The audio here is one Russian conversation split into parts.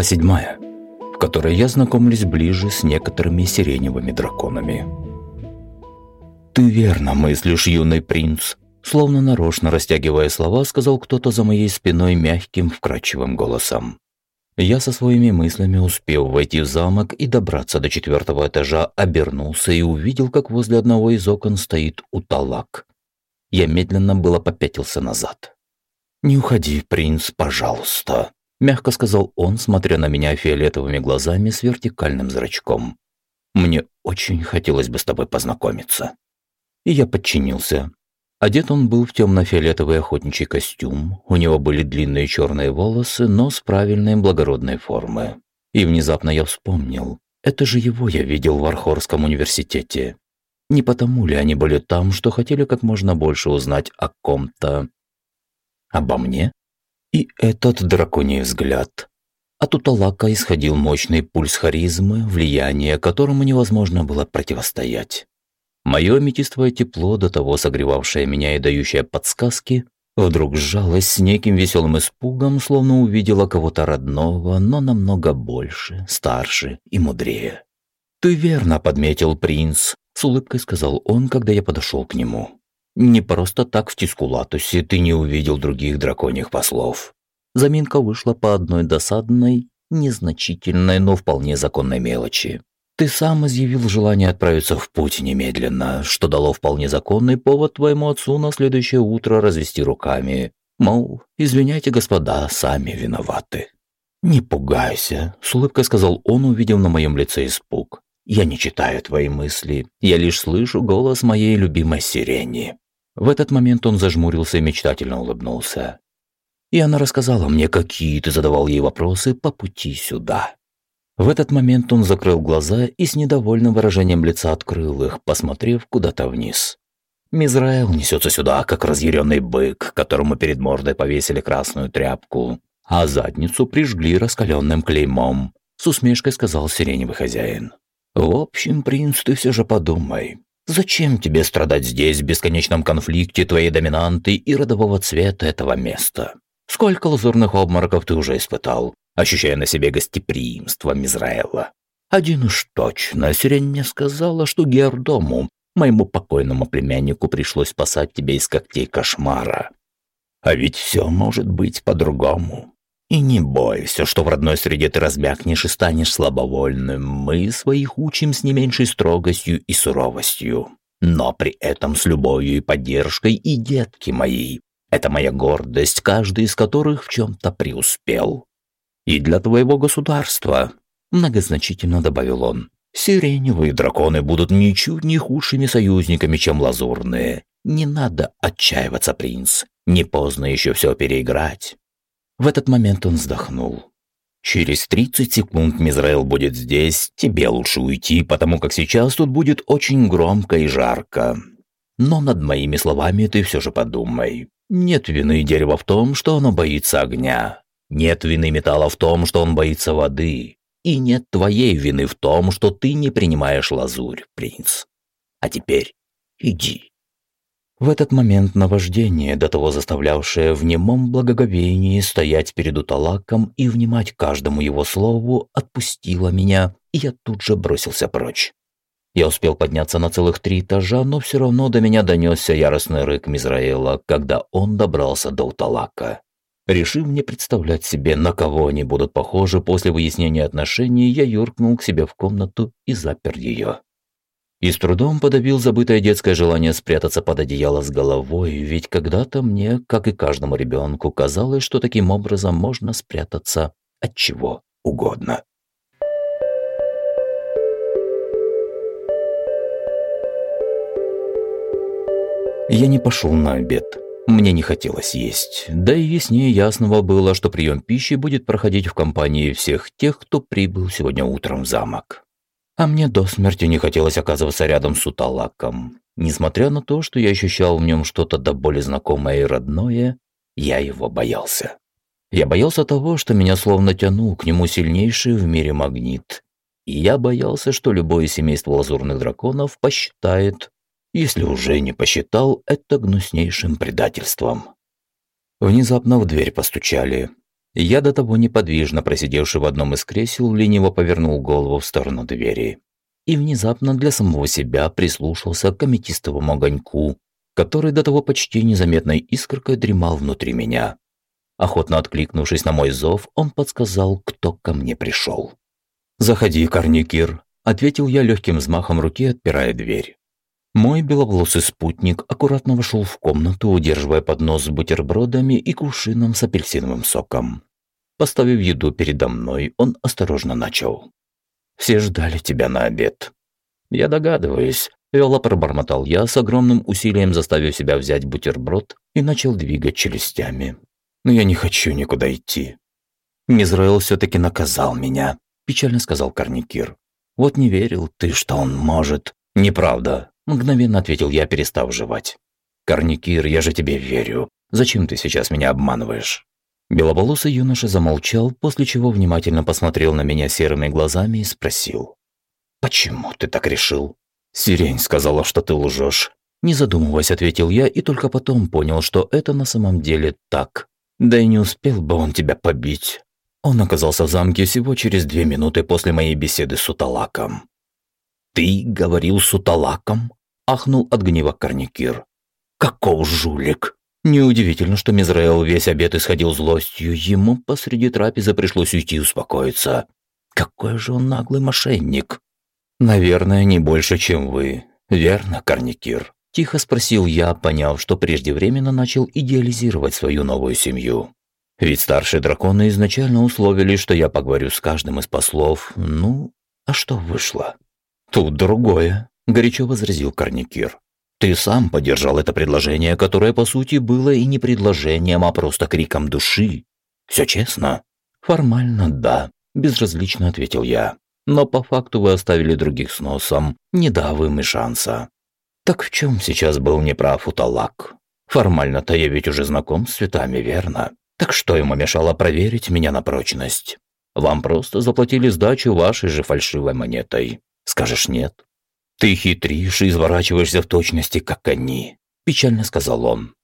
Глава 7, в которой я знакомлюсь ближе с некоторыми сиреневыми драконами. «Ты верно мыслишь, юный принц», словно нарочно растягивая слова, сказал кто-то за моей спиной мягким, вкрадчивым голосом. Я со своими мыслями успел войти в замок и добраться до четвертого этажа, обернулся и увидел, как возле одного из окон стоит уталак. Я медленно было попятился назад. «Не уходи, принц, пожалуйста», – мягко сказал он, смотря на меня фиолетовыми глазами с вертикальным зрачком. «Мне очень хотелось бы с тобой познакомиться». И я подчинился. Одет он был в темно-фиолетовый охотничий костюм, у него были длинные черные волосы, но с правильной благородной формы. И внезапно я вспомнил, это же его я видел в Архорском университете. Не потому ли они были там, что хотели как можно больше узнать о ком-то, Обо мне? И этот драконий взгляд. От Уталака исходил мощный пульс харизмы, влияние которому невозможно было противостоять. Мое аметистовое тепло, до того согревавшее меня и дающее подсказки, вдруг сжалось с неким веселым испугом, словно увидела кого-то родного, но намного больше, старше и мудрее. «Ты верно подметил, принц», — с улыбкой сказал он, когда я подошел к нему. Не просто так в Тискулатусе ты не увидел других драконьих послов. Заминка вышла по одной досадной, незначительной, но вполне законной мелочи. Ты сам изъявил желание отправиться в путь немедленно, что дало вполне законный повод твоему отцу на следующее утро развести руками. Мол, извиняйте, господа, сами виноваты. «Не пугайся», — с улыбкой сказал он, увидев на моем лице испуг. «Я не читаю твои мысли, я лишь слышу голос моей любимой сирени. В этот момент он зажмурился и мечтательно улыбнулся. И она рассказала мне, какие ты задавал ей вопросы по пути сюда. В этот момент он закрыл глаза и с недовольным выражением лица открыл их, посмотрев куда-то вниз. Мизраэл несется сюда, как разъяренный бык, которому перед мордой повесили красную тряпку, а задницу прижгли раскаленным клеймом, с усмешкой сказал сиреневый хозяин. «В общем, принц, ты все же подумай. Зачем тебе страдать здесь в бесконечном конфликте твоей доминанты и родового цвета этого места? Сколько лазурных обмороков ты уже испытал, ощущая на себе гостеприимство Мизраэла? Один уж точно, Сирень мне сказала, что Гердому, моему покойному племяннику, пришлось спасать тебя из когтей кошмара. А ведь все может быть по-другому. И не бойся, что в родной среде ты размякнешь и станешь слабовольным. Мы своих учим с не меньшей строгостью и суровостью. Но при этом с любовью и поддержкой и детки мои. Это моя гордость, каждый из которых в чем-то преуспел. И для твоего государства, многозначительно добавил он, сиреневые драконы будут ничуть не худшими союзниками, чем лазурные. Не надо отчаиваться, принц. Не поздно еще все переиграть. В этот момент он вздохнул. «Через 30 секунд Мизраэл будет здесь, тебе лучше уйти, потому как сейчас тут будет очень громко и жарко. Но над моими словами ты все же подумай. Нет вины дерева в том, что оно боится огня. Нет вины металла в том, что он боится воды. И нет твоей вины в том, что ты не принимаешь лазурь, принц. А теперь иди». В этот момент наваждение, до того заставлявшее в немом благоговении стоять перед уталаком и внимать каждому его слову, отпустило меня, и я тут же бросился прочь. Я успел подняться на целых три этажа, но все равно до меня донесся яростный рык Мизраэла, когда он добрался до уталака. Решив не представлять себе, на кого они будут похожи после выяснения отношений, я юркнул к себе в комнату и запер ее и с трудом подавил забытое детское желание спрятаться под одеяло с головой, ведь когда-то мне, как и каждому ребенку, казалось, что таким образом можно спрятаться от чего угодно. Я не пошел на обед. Мне не хотелось есть. Да и яснее ясного было, что прием пищи будет проходить в компании всех тех, кто прибыл сегодня утром в замок. А мне до смерти не хотелось оказываться рядом с Уталаком. Несмотря на то, что я ощущал в нем что-то до боли знакомое и родное, я его боялся. Я боялся того, что меня словно тянул к нему сильнейший в мире магнит. И я боялся, что любое семейство лазурных драконов посчитает, если уже не посчитал, это гнуснейшим предательством. Внезапно в дверь постучали. Я до того неподвижно просидевший в одном из кресел лениво повернул голову в сторону двери. И внезапно для самого себя прислушался к аметистовому огоньку, который до того почти незаметной искоркой дремал внутри меня. Охотно откликнувшись на мой зов, он подсказал, кто ко мне пришел. «Заходи, Корникир», – ответил я легким взмахом руки, отпирая дверь. Мой беловолосый спутник аккуратно вошел в комнату, удерживая поднос с бутербродами и кувшином с апельсиновым соком. Поставив еду передо мной, он осторожно начал. «Все ждали тебя на обед». «Я догадываюсь», – вяло пробормотал я, с огромным усилием заставив себя взять бутерброд и начал двигать челюстями. «Но я не хочу никуда идти». «Мизраэл все-таки наказал меня», – печально сказал Корникир. «Вот не верил ты, что он может». «Неправда», Мгновенно ответил я, перестав жевать. «Корникир, я же тебе верю. Зачем ты сейчас меня обманываешь?» Беловолосый юноша замолчал, после чего внимательно посмотрел на меня серыми глазами и спросил. «Почему ты так решил?» «Сирень сказала, что ты лжешь». Не задумываясь, ответил я и только потом понял, что это на самом деле так. Да и не успел бы он тебя побить. Он оказался в замке всего через две минуты после моей беседы с Уталаком. «Ты говорил с Уталаком?» Ахнул от гнева Корникир. «Каков жулик!» Неудивительно, что Мизраэл весь обед исходил злостью, ему посреди трапезы пришлось уйти успокоиться. Какой же он наглый мошенник! Наверное, не больше, чем вы. Верно, Корникир? Тихо спросил я, поняв, что преждевременно начал идеализировать свою новую семью. Ведь старшие драконы изначально условили, что я поговорю с каждым из послов. Ну, а что вышло? Тут другое горячо возразил Корникир. Ты сам поддержал это предложение, которое по сути было и не предложением, а просто криком души. Все честно? Формально да, безразлично ответил я. Но по факту вы оставили других с носом, не дав им и шанса. Так в чем сейчас был неправ Уталак? Формально-то я ведь уже знаком с цветами, верно? Так что ему мешало проверить меня на прочность? Вам просто заплатили сдачу вашей же фальшивой монетой. Скажешь нет? «Ты хитришь и изворачиваешься в точности, как они», – печально сказал он.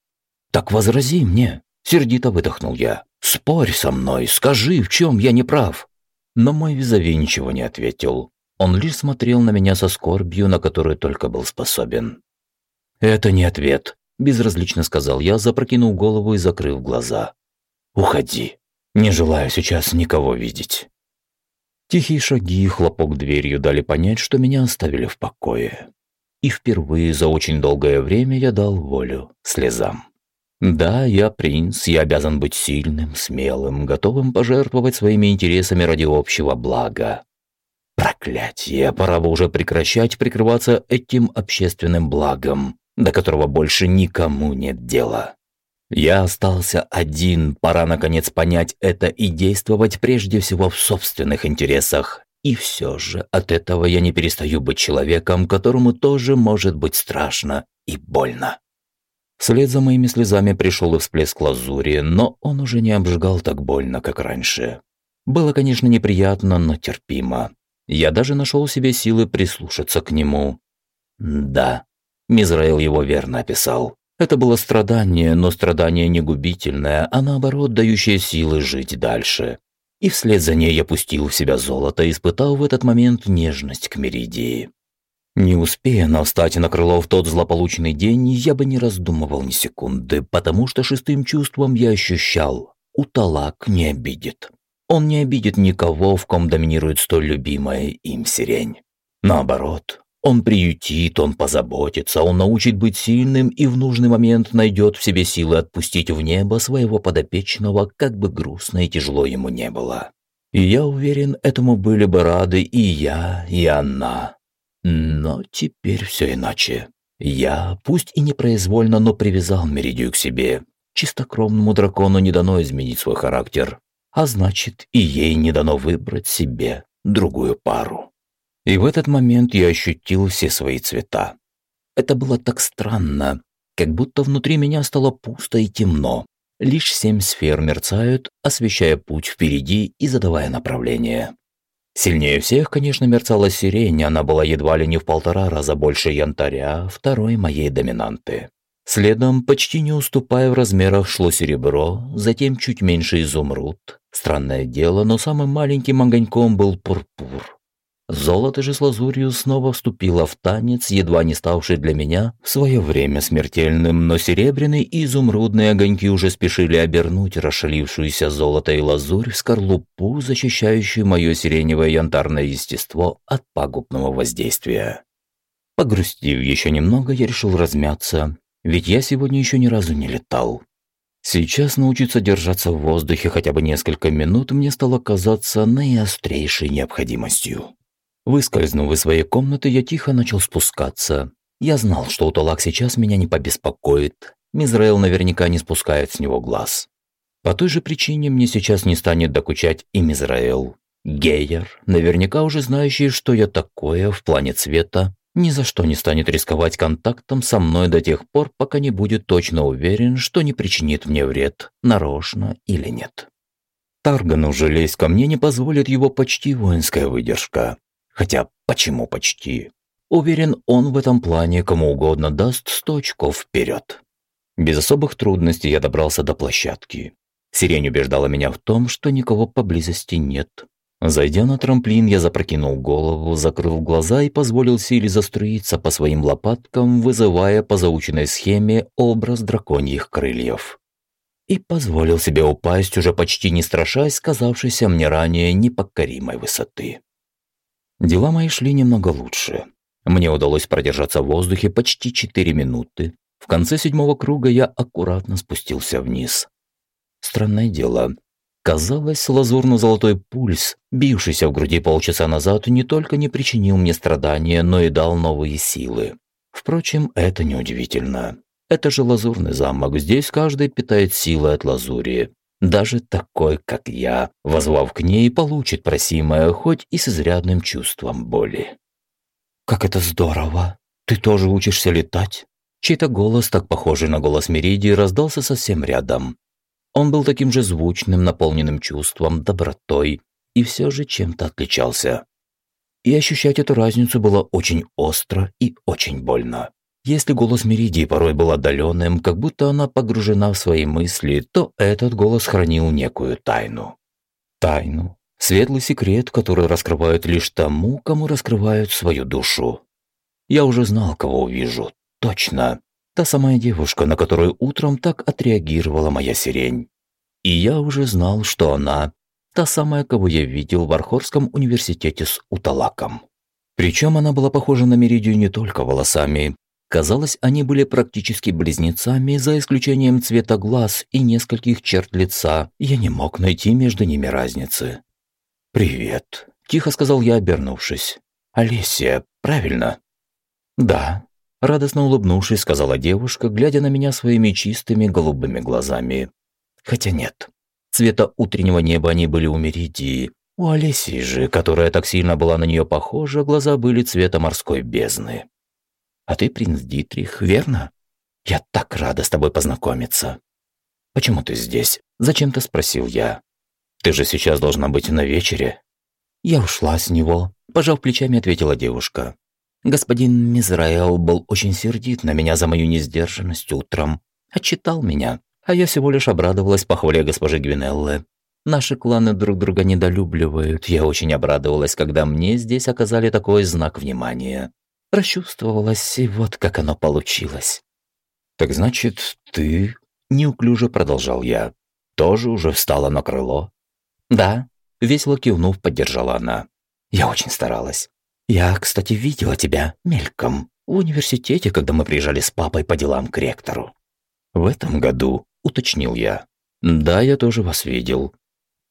«Так возрази мне», – сердито выдохнул я. «Спорь со мной, скажи, в чем я не прав». Но мой визави ничего не ответил. Он лишь смотрел на меня со скорбью, на которую только был способен. «Это не ответ», – безразлично сказал я, запрокинув голову и закрыв глаза. «Уходи. Не желаю сейчас никого видеть». Тихие шаги и хлопок дверью дали понять, что меня оставили в покое. И впервые за очень долгое время я дал волю слезам. Да, я принц, я обязан быть сильным, смелым, готовым пожертвовать своими интересами ради общего блага. Проклятие, пора бы уже прекращать прикрываться этим общественным благом, до которого больше никому нет дела. Я остался один, пора наконец понять это и действовать прежде всего в собственных интересах. И все же от этого я не перестаю быть человеком, которому тоже может быть страшно и больно. Вслед за моими слезами пришел и всплеск лазури, но он уже не обжигал так больно, как раньше. Было, конечно, неприятно, но терпимо. Я даже нашел себе силы прислушаться к нему. Да, Мизраил его верно описал. Это было страдание, но страдание не губительное, а наоборот дающее силы жить дальше. И вслед за ней я пустил в себя золото, испытал в этот момент нежность к Меридии. Не успея но встать на крыло в тот злополучный день, я бы не раздумывал ни секунды, потому что шестым чувством я ощущал – Уталак не обидит. Он не обидит никого, в ком доминирует столь любимая им сирень. Наоборот, он приютит, он позаботится, он научит быть сильным и в нужный момент найдет в себе силы отпустить в небо своего подопечного, как бы грустно и тяжело ему не было. И я уверен, этому были бы рады и я, и она. Но теперь все иначе. Я, пусть и непроизвольно, но привязал Меридию к себе. Чистокровному дракону не дано изменить свой характер, а значит, и ей не дано выбрать себе другую пару. И в этот момент я ощутил все свои цвета. Это было так странно, как будто внутри меня стало пусто и темно. Лишь семь сфер мерцают, освещая путь впереди и задавая направление. Сильнее всех, конечно, мерцала сирень, она была едва ли не в полтора раза больше янтаря, второй моей доминанты. Следом, почти не уступая в размерах, шло серебро, затем чуть меньше изумруд. Странное дело, но самым маленьким огоньком был пурпур. Золото же с лазурью снова вступило в танец, едва не ставший для меня в свое время смертельным, но серебряные и изумрудные огоньки уже спешили обернуть расшалившуюся золото и лазурь в скорлупу, защищающую мое сиреневое янтарное естество от пагубного воздействия. Погрустив еще немного, я решил размяться, ведь я сегодня еще ни разу не летал. Сейчас научиться держаться в воздухе хотя бы несколько минут мне стало казаться наиострейшей необходимостью. Выскользнув из своей комнаты, я тихо начал спускаться. Я знал, что Уталак сейчас меня не побеспокоит. Мизраэл наверняка не спускает с него глаз. По той же причине мне сейчас не станет докучать и Мизраэл. Гейер, наверняка уже знающий, что я такое в плане цвета, ни за что не станет рисковать контактом со мной до тех пор, пока не будет точно уверен, что не причинит мне вред, нарочно или нет. Таргану же лезть ко мне не позволит его почти воинская выдержка. Хотя почему почти? Уверен, он в этом плане кому угодно даст сто вперед. Без особых трудностей я добрался до площадки. Сирень убеждала меня в том, что никого поблизости нет. Зайдя на трамплин, я запрокинул голову, закрыл глаза и позволил силе заструиться по своим лопаткам, вызывая по заученной схеме образ драконьих крыльев. И позволил себе упасть, уже почти не страшась сказавшейся мне ранее непокоримой высоты. Дела мои шли немного лучше. Мне удалось продержаться в воздухе почти 4 минуты. В конце седьмого круга я аккуратно спустился вниз. Странное дело. Казалось, лазурно-золотой пульс, бившийся в груди полчаса назад, не только не причинил мне страдания, но и дал новые силы. Впрочем, это неудивительно. Это же лазурный замок, здесь каждый питает силы от лазури. Даже такой, как я, возвав к ней, получит просимое, хоть и с изрядным чувством боли. «Как это здорово! Ты тоже учишься летать?» Чей-то голос, так похожий на голос Меридии, раздался совсем рядом. Он был таким же звучным, наполненным чувством, добротой, и все же чем-то отличался. И ощущать эту разницу было очень остро и очень больно. Если голос Меридии порой был отдаленным, как будто она погружена в свои мысли, то этот голос хранил некую тайну. Тайну. Светлый секрет, который раскрывают лишь тому, кому раскрывают свою душу. Я уже знал, кого увижу. Точно. Та самая девушка, на которую утром так отреагировала моя сирень. И я уже знал, что она та самая, кого я видел в Архорском университете с Уталаком. Причем она была похожа на Меридию не только волосами, Казалось, они были практически близнецами, за исключением цвета глаз и нескольких черт лица. Я не мог найти между ними разницы. «Привет», – тихо сказал я, обернувшись. «Олеся, правильно?» «Да», – радостно улыбнувшись, сказала девушка, глядя на меня своими чистыми голубыми глазами. «Хотя нет. Цвета утреннего неба они были у Меридии. У Олесии же, которая так сильно была на нее похожа, глаза были цвета морской бездны. А ты принц Дитрих, верно? Я так рада с тобой познакомиться. Почему ты здесь? Зачем-то спросил я. Ты же сейчас должна быть на вечере. Я ушла с него, пожав плечами, ответила девушка. Господин Мизраэл был очень сердит на меня за мою несдержанность утром. Отчитал меня, а я всего лишь обрадовалась похвале госпожи Гвинеллы. Наши кланы друг друга недолюбливают. Я очень обрадовалась, когда мне здесь оказали такой знак внимания. Расчувствовалась, и вот как оно получилось. «Так значит, ты...» — неуклюже продолжал я. «Тоже уже встала на крыло?» «Да», — весело кивнув, поддержала она. «Я очень старалась. Я, кстати, видела тебя мельком в университете, когда мы приезжали с папой по делам к ректору». «В этом году», — уточнил я. «Да, я тоже вас видел».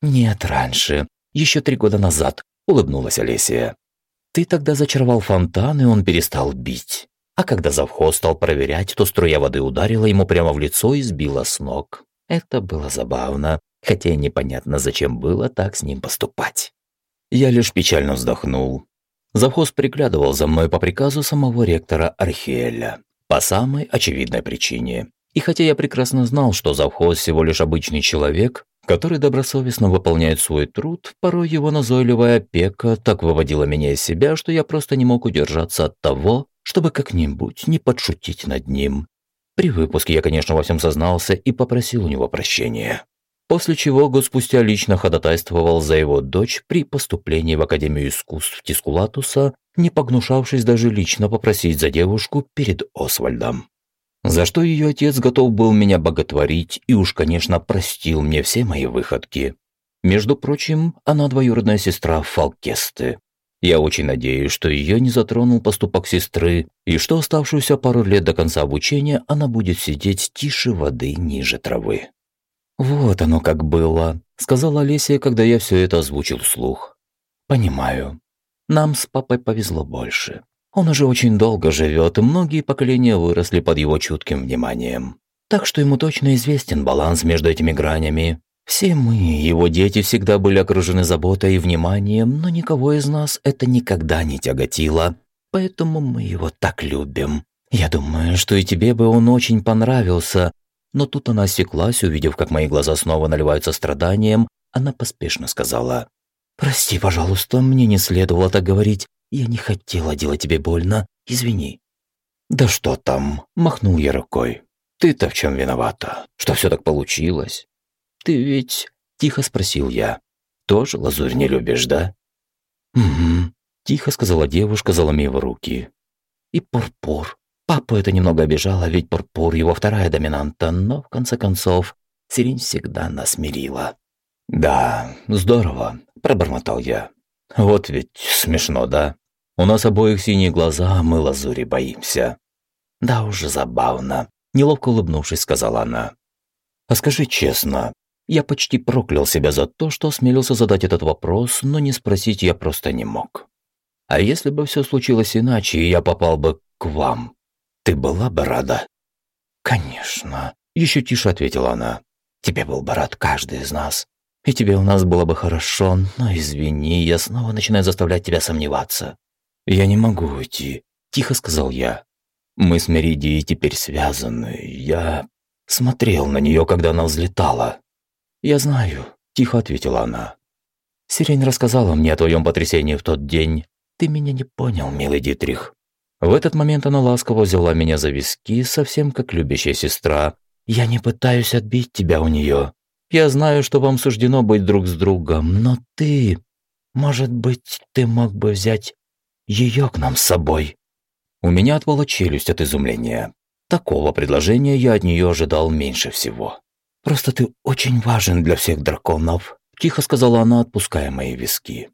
«Нет, раньше. Еще три года назад», — улыбнулась Олесия. Ты тогда зачаровал фонтан, и он перестал бить. А когда завхоз стал проверять, то струя воды ударила ему прямо в лицо и сбила с ног. Это было забавно, хотя и непонятно, зачем было так с ним поступать. Я лишь печально вздохнул. Завхоз приглядывал за мной по приказу самого ректора Архиэля. По самой очевидной причине. И хотя я прекрасно знал, что завхоз всего лишь обычный человек, который добросовестно выполняет свой труд, порой его назойливая опека так выводила меня из себя, что я просто не мог удержаться от того, чтобы как-нибудь не подшутить над ним. При выпуске я, конечно, во всем сознался и попросил у него прощения. После чего год спустя лично ходатайствовал за его дочь при поступлении в Академию искусств Тискулатуса, не погнушавшись даже лично попросить за девушку перед Освальдом. За что ее отец готов был меня боготворить и уж, конечно, простил мне все мои выходки. Между прочим, она двоюродная сестра Фалкесты. Я очень надеюсь, что ее не затронул поступок сестры, и что оставшуюся пару лет до конца обучения она будет сидеть тише воды ниже травы. «Вот оно как было», — сказала Олеся, когда я все это озвучил вслух. «Понимаю. Нам с папой повезло больше. Он уже очень долго живет, и многие поколения выросли под его чутким вниманием. Так что ему точно известен баланс между этими гранями. Все мы, его дети, всегда были окружены заботой и вниманием, но никого из нас это никогда не тяготило. Поэтому мы его так любим. Я думаю, что и тебе бы он очень понравился. Но тут она осеклась, увидев, как мои глаза снова наливаются страданием, она поспешно сказала. «Прости, пожалуйста, мне не следовало так говорить. Я не хотела делать тебе больно. Извини». «Да что там?» – махнул я рукой. «Ты-то в чем виновата? Что все так получилось?» «Ты ведь...» – тихо спросил я. «Тоже лазурь не любишь, да?» «Угу», – тихо сказала девушка, заломив руки. «И Пурпур. Папу это немного обижало, ведь Пурпур его вторая доминанта, но, в конце концов, Сирень всегда нас мирила». «Да, здорово», – пробормотал я. «Вот ведь смешно, да?» У нас обоих синие глаза, а мы лазури боимся». «Да уже забавно», – неловко улыбнувшись, сказала она. «А скажи честно, я почти проклял себя за то, что осмелился задать этот вопрос, но не спросить я просто не мог. А если бы все случилось иначе, и я попал бы к вам, ты была бы рада?» «Конечно», – еще тише ответила она. «Тебе был бы рад каждый из нас. И тебе у нас было бы хорошо, но извини, я снова начинаю заставлять тебя сомневаться. «Я не могу уйти», – тихо сказал я. «Мы с Меридией теперь связаны. Я смотрел на нее, когда она взлетала». «Я знаю», – тихо ответила она. «Сирень рассказала мне о твоем потрясении в тот день. Ты меня не понял, милый Дитрих». В этот момент она ласково взяла меня за виски, совсем как любящая сестра. «Я не пытаюсь отбить тебя у нее. Я знаю, что вам суждено быть друг с другом, но ты... Может быть, ты мог бы взять ее к нам с собой». У меня отвала челюсть от изумления. Такого предложения я от нее ожидал меньше всего. «Просто ты очень важен для всех драконов», – тихо сказала она, отпуская мои виски.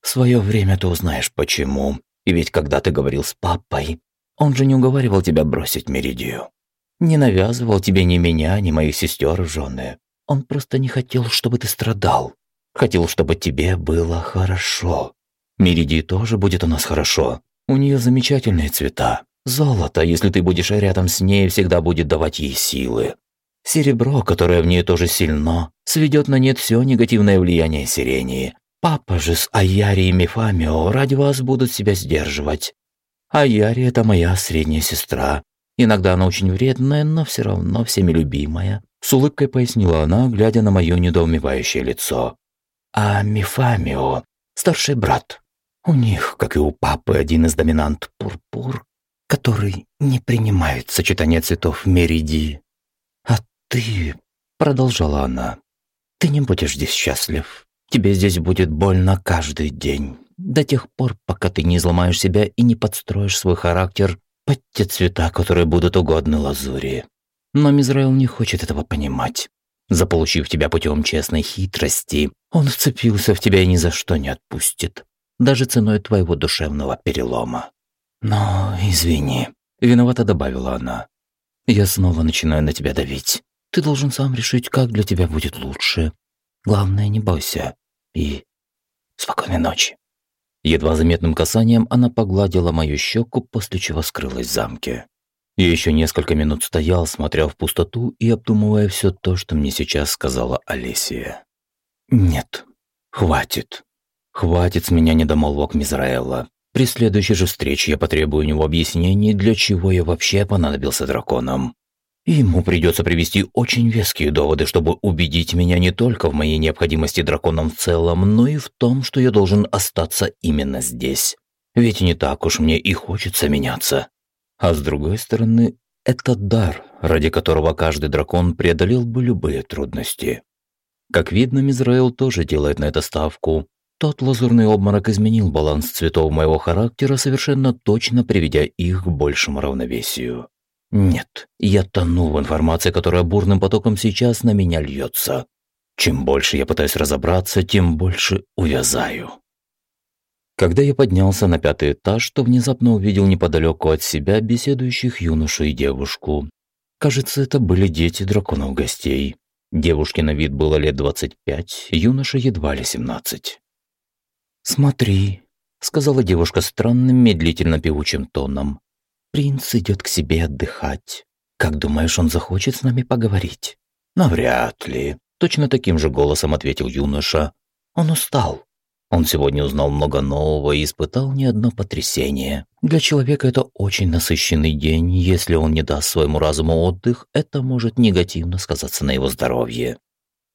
«В свое время ты узнаешь, почему. И ведь когда ты говорил с папой, он же не уговаривал тебя бросить Меридию. Не навязывал тебе ни меня, ни моих сестер жены. Он просто не хотел, чтобы ты страдал. Хотел, чтобы тебе было хорошо. Меридии тоже будет у нас хорошо. У нее замечательные цвета. Золото, если ты будешь рядом с ней, всегда будет давать ей силы. Серебро, которое в ней тоже сильно, сведет на нет все негативное влияние сирении. Папа же с Аяри и Мефамио ради вас будут себя сдерживать. Аяри – это моя средняя сестра. Иногда она очень вредная, но все равно всеми любимая. С улыбкой пояснила она, глядя на мое недоумевающее лицо. А Мефамио – старший брат. У них, как и у папы, один из доминант пурпур, который не принимает сочетание цветов меридии. А ты, продолжала она, ты не будешь здесь счастлив. Тебе здесь будет больно каждый день. До тех пор, пока ты не изломаешь себя и не подстроишь свой характер под те цвета, которые будут угодны лазури. Но Мизраил не хочет этого понимать. Заполучив тебя путем честной хитрости, он вцепился в тебя и ни за что не отпустит даже ценой твоего душевного перелома. Но, извини, виновато добавила она. Я снова начинаю на тебя давить. Ты должен сам решить, как для тебя будет лучше. Главное, не бойся. И спокойной ночи. Едва заметным касанием она погладила мою щеку, после чего скрылась в замке. Я еще несколько минут стоял, смотря в пустоту и обдумывая все то, что мне сейчас сказала Алисия. «Нет, хватит. Хватит с меня недомолвок Мизраэла. При следующей же встрече я потребую у него объяснений, для чего я вообще понадобился драконам. ему придется привести очень веские доводы, чтобы убедить меня не только в моей необходимости драконом в целом, но и в том, что я должен остаться именно здесь. Ведь не так уж мне и хочется меняться. А с другой стороны, это дар, ради которого каждый дракон преодолел бы любые трудности. Как видно, Мизраэл тоже делает на это ставку. Тот лазурный обморок изменил баланс цветов моего характера, совершенно точно приведя их к большему равновесию. Нет, я тону в информации, которая бурным потоком сейчас на меня льется. Чем больше я пытаюсь разобраться, тем больше увязаю. Когда я поднялся на пятый этаж, то внезапно увидел неподалеку от себя беседующих юношу и девушку. Кажется, это были дети драконов-гостей. Девушке на вид было лет 25, юноше едва ли 17. «Смотри», — сказала девушка странным, медлительно певучим тоном. «Принц идет к себе отдыхать. Как думаешь, он захочет с нами поговорить?» «Навряд ли», — точно таким же голосом ответил юноша. «Он устал. Он сегодня узнал много нового и испытал не одно потрясение. Для человека это очень насыщенный день. Если он не даст своему разуму отдых, это может негативно сказаться на его здоровье.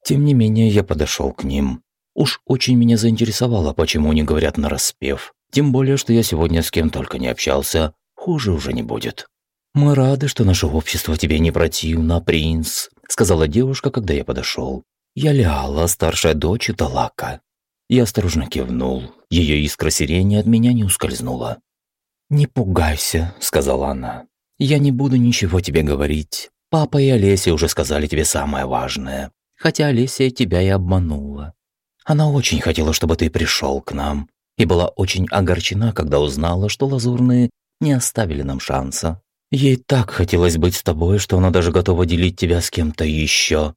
Тем не менее, я подошел к ним. Уж очень меня заинтересовало, почему они говорят на распев. Тем более, что я сегодня с кем только не общался. Хуже уже не будет. «Мы рады, что наше общество тебе не противно, принц», — сказала девушка, когда я подошел. «Я Ляла, старшая дочь Талака. Я осторожно кивнул. Ее искра сирени от меня не ускользнула. «Не пугайся», — сказала она. «Я не буду ничего тебе говорить. Папа и Олеся уже сказали тебе самое важное. Хотя Олеся тебя и обманула. Она очень хотела, чтобы ты пришел к нам, и была очень огорчена, когда узнала, что лазурные не оставили нам шанса. Ей так хотелось быть с тобой, что она даже готова делить тебя с кем-то еще.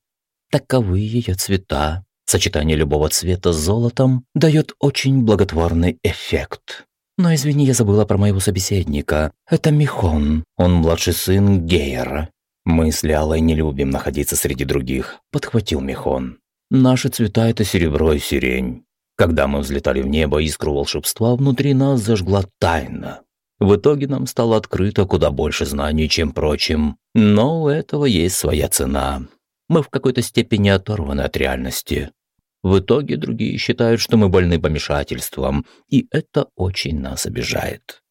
Таковы ее цвета, Сочетание любого цвета с золотом дает очень благотворный эффект. Но извини, я забыла про моего собеседника. Это Михон, он младший сын Гейера. Мы с Лялой не любим находиться среди других, подхватил Михон. Наши цвета – это серебро и сирень. Когда мы взлетали в небо, искру волшебства внутри нас зажгла тайна. В итоге нам стало открыто куда больше знаний, чем прочим. Но у этого есть своя цена мы в какой-то степени оторваны от реальности. В итоге другие считают, что мы больны помешательством, и это очень нас обижает.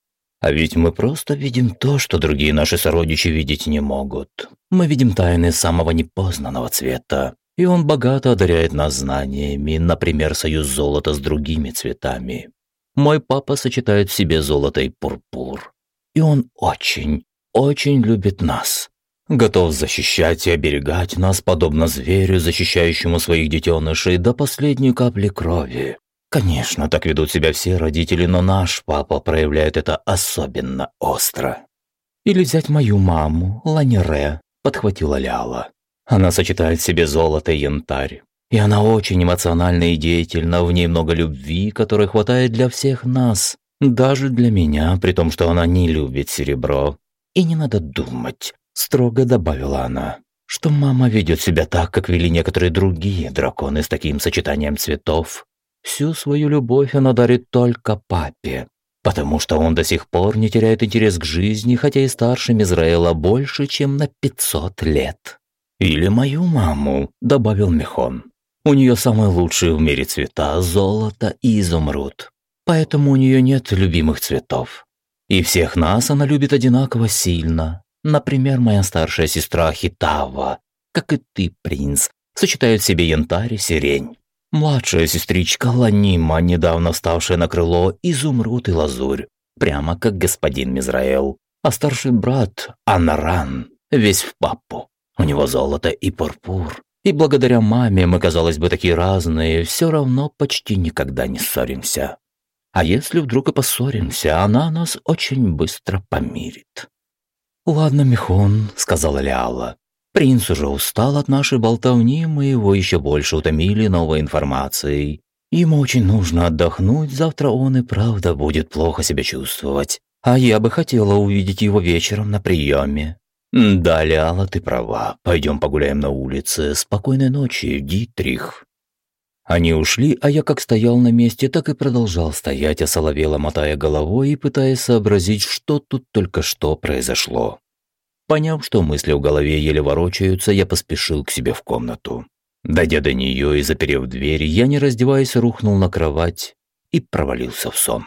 А ведь мы просто видим то, что другие наши сородичи видеть не могут. Мы видим тайны самого непознанного цвета, и он богато одаряет нас знаниями, например, союз золота с другими цветами. Мой папа сочетает в себе золото и пурпур. И он очень, очень любит нас готов защищать и оберегать нас, подобно зверю, защищающему своих детенышей до последней капли крови. Конечно, так ведут себя все родители, но наш папа проявляет это особенно остро. Или взять мою маму, Ланере, подхватила Ляла. Она сочетает в себе золото и янтарь. И она очень эмоциональна и деятельна, в ней много любви, которой хватает для всех нас. Даже для меня, при том, что она не любит серебро. И не надо думать, Строго добавила она, что мама ведет себя так, как вели некоторые другие драконы с таким сочетанием цветов. Всю свою любовь она дарит только папе, потому что он до сих пор не теряет интерес к жизни, хотя и старше Мизраэла больше, чем на 500 лет. «Или мою маму», — добавил Мехон. «У нее самые лучшие в мире цвета – золото и изумруд. Поэтому у нее нет любимых цветов. И всех нас она любит одинаково сильно, Например, моя старшая сестра Хитава, как и ты, принц, сочетают в себе янтарь и сирень. Младшая сестричка Ланима, недавно вставшая на крыло, изумруд и лазурь, прямо как господин Мизраэл. А старший брат Анаран, весь в папу. У него золото и пурпур. И благодаря маме мы, казалось бы, такие разные, все равно почти никогда не ссоримся. А если вдруг и поссоримся, она нас очень быстро помирит. «Ладно, Михон», — сказала Ляла. «Принц уже устал от нашей болтовни, мы его еще больше утомили новой информацией. Ему очень нужно отдохнуть, завтра он и правда будет плохо себя чувствовать. А я бы хотела увидеть его вечером на приеме». «Да, Ляла, ты права. Пойдем погуляем на улице. Спокойной ночи, Дитрих». Они ушли, а я как стоял на месте, так и продолжал стоять, осоловело мотая головой и пытаясь сообразить, что тут только что произошло. Поняв, что мысли в голове еле ворочаются, я поспешил к себе в комнату. Дойдя до нее и заперев дверь, я, не раздеваясь, рухнул на кровать и провалился в сон.